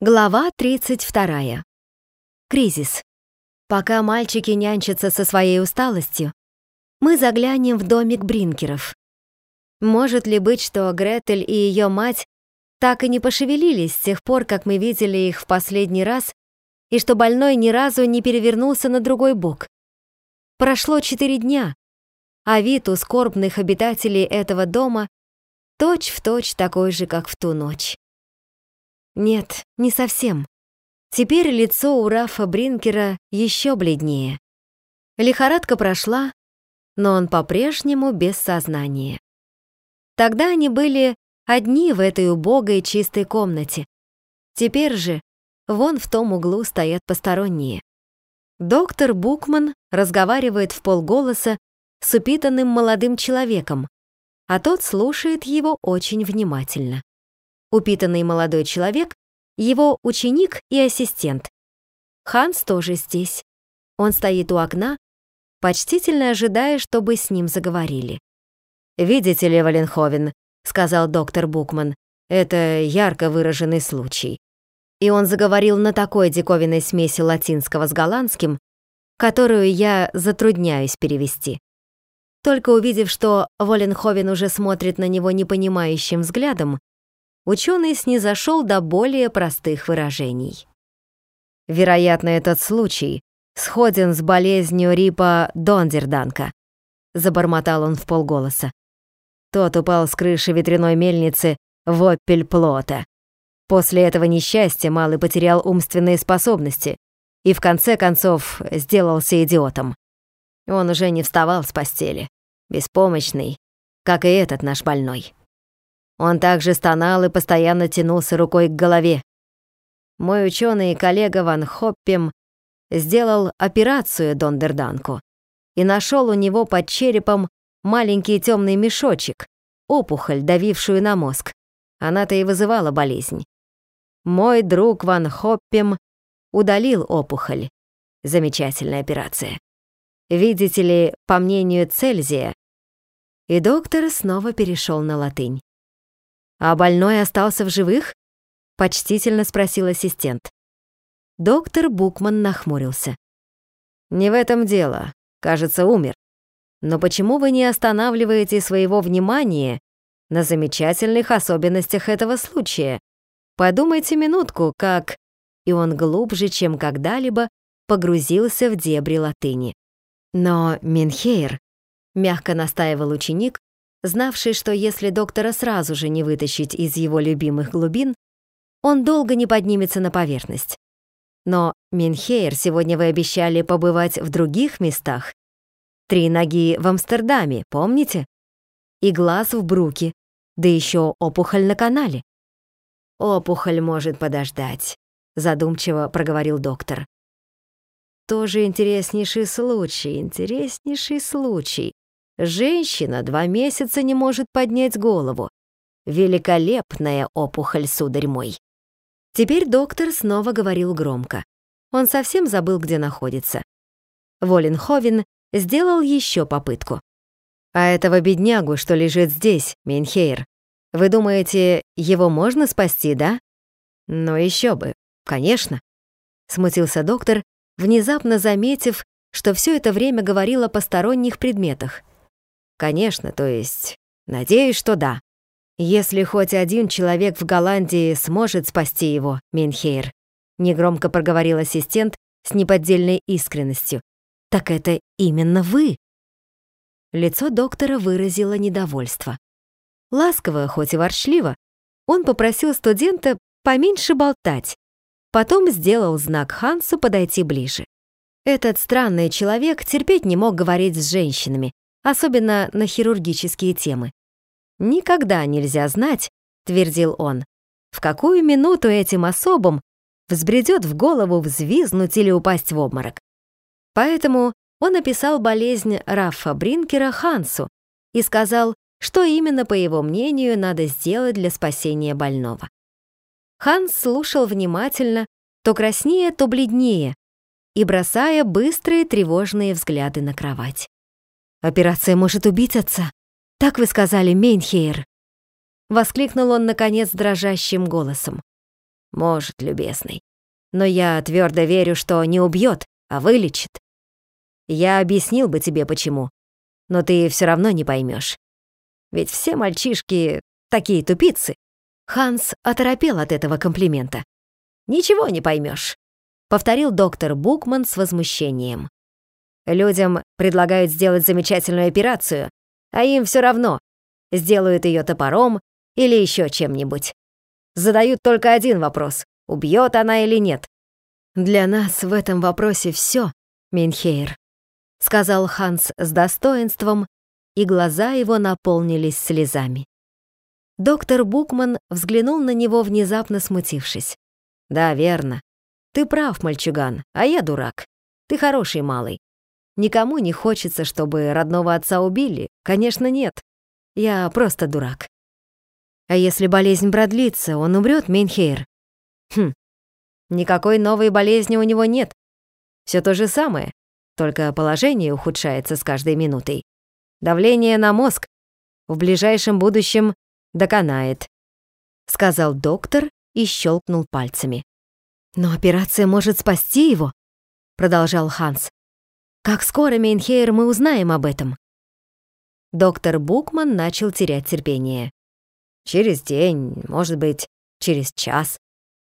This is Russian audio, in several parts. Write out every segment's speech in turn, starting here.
Глава 32. Кризис. Пока мальчики нянчатся со своей усталостью, мы заглянем в домик Бринкеров. Может ли быть, что Гретель и ее мать так и не пошевелились с тех пор, как мы видели их в последний раз, и что больной ни разу не перевернулся на другой бок? Прошло четыре дня, а вид у скорбных обитателей этого дома точь-в-точь точь такой же, как в ту ночь. Нет, не совсем. Теперь лицо у Рафа Бринкера еще бледнее. Лихорадка прошла, но он по-прежнему без сознания. Тогда они были одни в этой убогой чистой комнате. Теперь же вон в том углу стоят посторонние. Доктор Букман разговаривает в полголоса с упитанным молодым человеком, а тот слушает его очень внимательно упитанный молодой человек, его ученик и ассистент. Ханс тоже здесь. Он стоит у окна, почтительно ожидая, чтобы с ним заговорили. «Видите ли, Валенховен», — сказал доктор Букман, — «это ярко выраженный случай». И он заговорил на такой диковинной смеси латинского с голландским, которую я затрудняюсь перевести. Только увидев, что Воленховен уже смотрит на него непонимающим взглядом, ученый снизошел до более простых выражений. Вероятно, этот случай сходен с болезнью Рипа Дондерданка, забормотал он в полголоса. Тот упал с крыши ветряной мельницы в Оппельплота. После этого несчастья малый потерял умственные способности и в конце концов сделался идиотом. Он уже не вставал с постели, беспомощный, как и этот наш больной. Он также стонал и постоянно тянулся рукой к голове. Мой ученый и коллега Ван Хоппем сделал операцию Дондерданку и нашел у него под черепом маленький темный мешочек, опухоль, давившую на мозг. Она-то и вызывала болезнь. Мой друг Ван Хоппем удалил опухоль. Замечательная операция. Видите ли, по мнению Цельзия, и доктор снова перешел на латынь. «А больной остался в живых?» — почтительно спросил ассистент. Доктор Букман нахмурился. «Не в этом дело. Кажется, умер. Но почему вы не останавливаете своего внимания на замечательных особенностях этого случая? Подумайте минутку, как...» И он глубже, чем когда-либо, погрузился в дебри латыни. «Но, Минхейр», — мягко настаивал ученик, знавший, что если доктора сразу же не вытащить из его любимых глубин, он долго не поднимется на поверхность. Но, Минхейр, сегодня вы обещали побывать в других местах. Три ноги в Амстердаме, помните? И глаз в Бруке, да еще опухоль на канале. «Опухоль может подождать», — задумчиво проговорил доктор. «Тоже интереснейший случай, интереснейший случай. Женщина два месяца не может поднять голову. Великолепная опухоль, сударь мой. Теперь доктор снова говорил громко. Он совсем забыл, где находится. Воленховен сделал еще попытку. «А этого беднягу, что лежит здесь, Минхейр, вы думаете, его можно спасти, да?» «Ну еще бы, конечно», — смутился доктор, внезапно заметив, что все это время говорил о посторонних предметах. Конечно, то есть, надеюсь, что да. Если хоть один человек в Голландии сможет спасти его, Минхейр, негромко проговорил ассистент с неподдельной искренностью, так это именно вы. Лицо доктора выразило недовольство. Ласково, хоть и ворчливо, он попросил студента поменьше болтать, потом сделал знак Хансу подойти ближе. Этот странный человек терпеть не мог говорить с женщинами, особенно на хирургические темы. «Никогда нельзя знать», — твердил он, «в какую минуту этим особам взбредет в голову взвизнуть или упасть в обморок». Поэтому он описал болезнь Раффа Бринкера Хансу и сказал, что именно, по его мнению, надо сделать для спасения больного. Ханс слушал внимательно, то краснее, то бледнее, и бросая быстрые тревожные взгляды на кровать. Операция может отца. Так вы сказали, Мейнхейр. Воскликнул он, наконец, дрожащим голосом. Может, любезный. Но я твердо верю, что не убьет, а вылечит. Я объяснил бы тебе почему, но ты все равно не поймешь. Ведь все мальчишки такие тупицы. Ханс оторопел от этого комплимента. Ничего не поймешь, повторил доктор Букман с возмущением. Людям предлагают сделать замечательную операцию, а им все равно, сделают ее топором или еще чем-нибудь. Задают только один вопрос — убьет она или нет. «Для нас в этом вопросе все, Минхейр», — сказал Ханс с достоинством, и глаза его наполнились слезами. Доктор Букман взглянул на него, внезапно смутившись. «Да, верно. Ты прав, мальчуган, а я дурак. Ты хороший малый. Никому не хочется, чтобы родного отца убили? Конечно, нет. Я просто дурак. А если болезнь продлится, он умрет, Мейнхейр? Хм, никакой новой болезни у него нет. Все то же самое, только положение ухудшается с каждой минутой. Давление на мозг в ближайшем будущем доконает, сказал доктор и щелкнул пальцами. Но операция может спасти его, продолжал Ханс. Как скоро, Мейнхейр, мы узнаем об этом?» Доктор Букман начал терять терпение. «Через день, может быть, через час.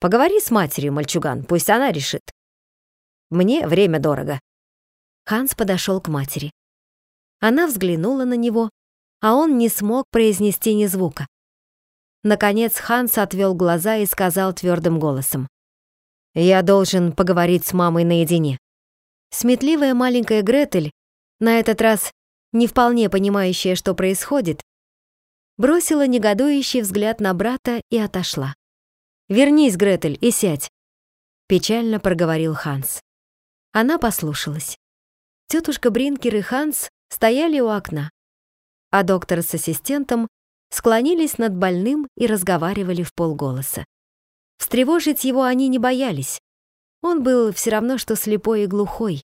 Поговори с матерью, мальчуган, пусть она решит. Мне время дорого». Ханс подошел к матери. Она взглянула на него, а он не смог произнести ни звука. Наконец Ханс отвел глаза и сказал твердым голосом. «Я должен поговорить с мамой наедине». Сметливая маленькая Гретель, на этот раз не вполне понимающая, что происходит, бросила негодующий взгляд на брата и отошла. «Вернись, Гретель, и сядь», — печально проговорил Ханс. Она послушалась. Тетушка Бринкер и Ханс стояли у окна, а доктор с ассистентом склонились над больным и разговаривали в полголоса. Встревожить его они не боялись, он был все равно, что слепой и глухой.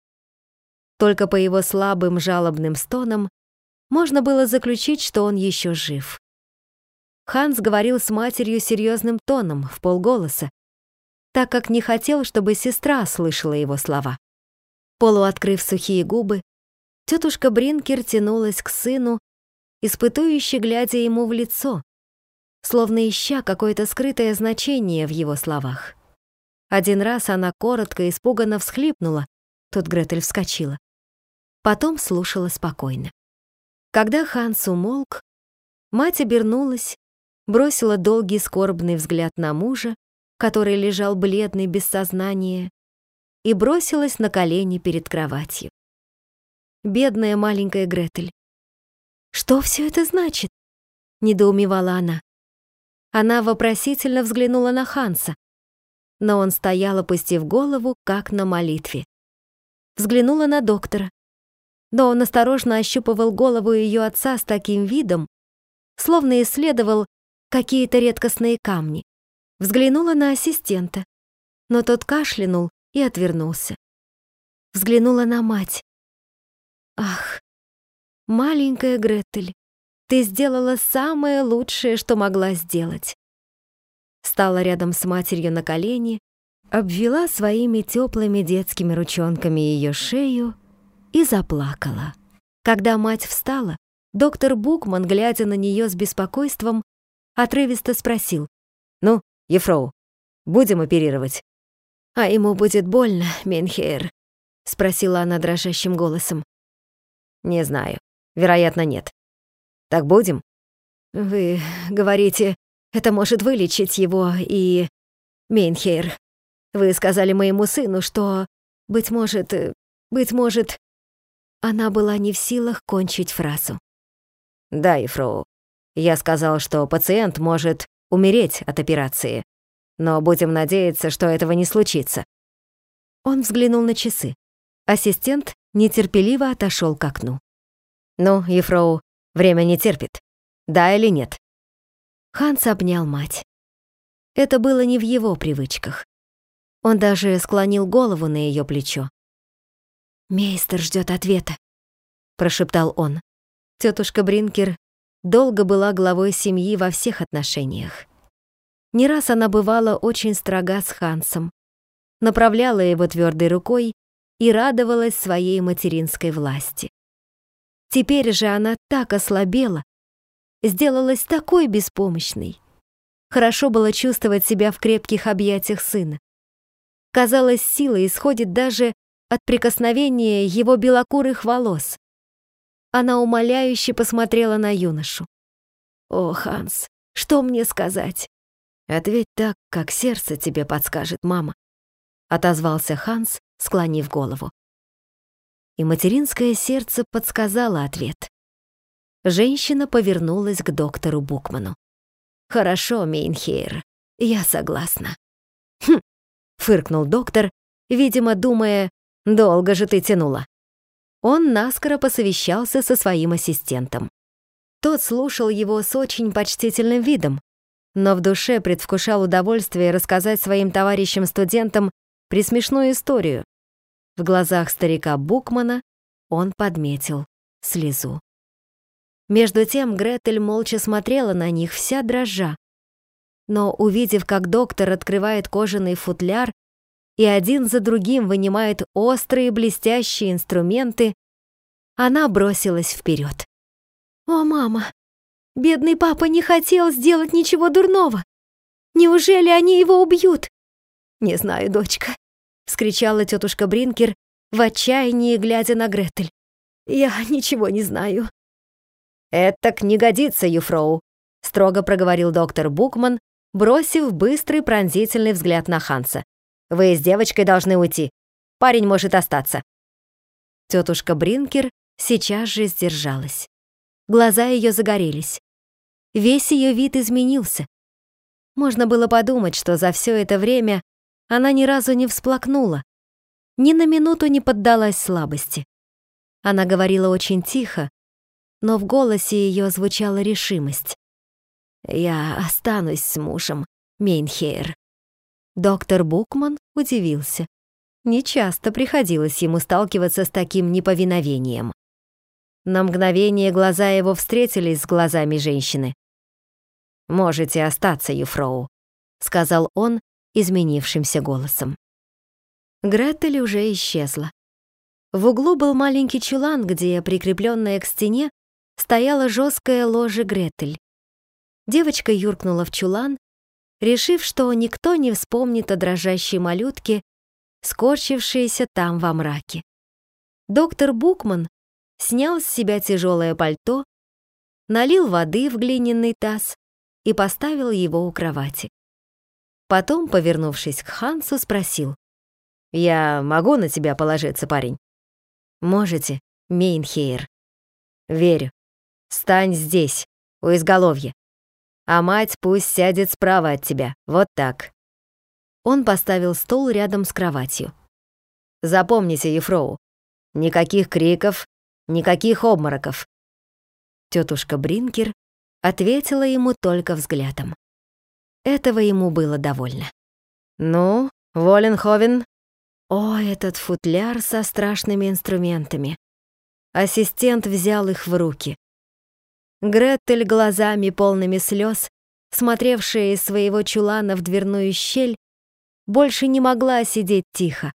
Только по его слабым жалобным стонам можно было заключить, что он еще жив. Ханс говорил с матерью серьезным тоном, в полголоса, так как не хотел, чтобы сестра слышала его слова. Полуоткрыв сухие губы, тетушка Бринкер тянулась к сыну, испытующе глядя ему в лицо, словно ища какое-то скрытое значение в его словах. Один раз она коротко и испуганно всхлипнула, тут Гретель вскочила. Потом слушала спокойно. Когда Ханс умолк, мать обернулась, бросила долгий скорбный взгляд на мужа, который лежал бледный без сознания, и бросилась на колени перед кроватью. Бедная маленькая Гретель. «Что все это значит?» — недоумевала она. Она вопросительно взглянула на Ханса, но он стоял, опустив голову, как на молитве. Взглянула на доктора, но он осторожно ощупывал голову ее отца с таким видом, словно исследовал какие-то редкостные камни. Взглянула на ассистента, но тот кашлянул и отвернулся. Взглянула на мать. «Ах, маленькая Гретель, ты сделала самое лучшее, что могла сделать стала рядом с матерью на колени, обвела своими теплыми детскими ручонками ее шею и заплакала. Когда мать встала, доктор Букман, глядя на нее с беспокойством, отрывисто спросил. «Ну, Ефроу, будем оперировать?» «А ему будет больно, Менхейр?» — спросила она дрожащим голосом. «Не знаю. Вероятно, нет. Так будем?» «Вы говорите, это может вылечить его и... Мейнхейр, вы сказали моему сыну, что, быть может, быть может... Она была не в силах кончить фразу. Да, Ефроу, я сказал, что пациент может умереть от операции, но будем надеяться, что этого не случится. Он взглянул на часы. Ассистент нетерпеливо отошел к окну. «Ну, Ефроу, время не терпит. Да или нет?» Ханс обнял мать. Это было не в его привычках. Он даже склонил голову на ее плечо. «Мейстер ждет ответа», — прошептал он. Тетушка Бринкер долго была главой семьи во всех отношениях. Не раз она бывала очень строга с Хансом, направляла его твердой рукой и радовалась своей материнской власти. Теперь же она так ослабела, сделалась такой беспомощной. Хорошо было чувствовать себя в крепких объятиях сына. Казалось, сила исходит даже от прикосновения его белокурых волос. Она умоляюще посмотрела на юношу. «О, Ханс, что мне сказать?» «Ответь так, как сердце тебе подскажет, мама», — отозвался Ханс, склонив голову. И материнское сердце подсказало ответ. Женщина повернулась к доктору Букману. «Хорошо, Мейнхейр, я согласна». «Хм», — фыркнул доктор, видимо, думая, «долго же ты тянула». Он наскоро посовещался со своим ассистентом. Тот слушал его с очень почтительным видом, но в душе предвкушал удовольствие рассказать своим товарищам-студентам присмешную историю. В глазах старика Букмана он подметил слезу. Между тем Гретель молча смотрела на них, вся дрожа. Но увидев, как доктор открывает кожаный футляр и один за другим вынимает острые блестящие инструменты, она бросилась вперед. «О, мама! Бедный папа не хотел сделать ничего дурного! Неужели они его убьют?» «Не знаю, дочка», — вскричала тетушка Бринкер в отчаянии, глядя на Гретель. «Я ничего не знаю». «Это не годится, Юфроу», — строго проговорил доктор Букман, бросив быстрый пронзительный взгляд на Ханса. Вы с девочкой должны уйти. Парень может остаться». Тетушка Бринкер сейчас же сдержалась. Глаза ее загорелись. Весь ее вид изменился. Можно было подумать, что за все это время она ни разу не всплакнула, ни на минуту не поддалась слабости. Она говорила очень тихо, но в голосе ее звучала решимость. «Я останусь с мужем, Мейнхейр. Доктор Букман удивился. Нечасто приходилось ему сталкиваться с таким неповиновением. На мгновение глаза его встретились с глазами женщины. «Можете остаться, Юфроу», — сказал он изменившимся голосом. Гретель уже исчезла. В углу был маленький чулан, где, прикрепленная к стене, стояла жесткая ложа Гретель. Девочка юркнула в чулан решив, что никто не вспомнит о дрожащей малютке, скорчившейся там во мраке. Доктор Букман снял с себя тяжелое пальто, налил воды в глиняный таз и поставил его у кровати. Потом, повернувшись к Хансу, спросил. «Я могу на тебя положиться, парень?» «Можете, Мейнхейр». «Верю. Стань здесь, у изголовья а мать пусть сядет справа от тебя, вот так». Он поставил стол рядом с кроватью. «Запомните, Ефроу, никаких криков, никаких обмороков». Тетушка Бринкер ответила ему только взглядом. Этого ему было довольно. «Ну, Воленховен?» О, этот футляр со страшными инструментами. Ассистент взял их в руки. Гретель глазами полными слез, смотревшая из своего чулана в дверную щель, больше не могла сидеть тихо.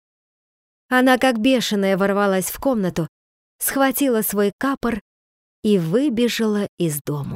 Она как бешеная ворвалась в комнату, схватила свой капор и выбежала из дому.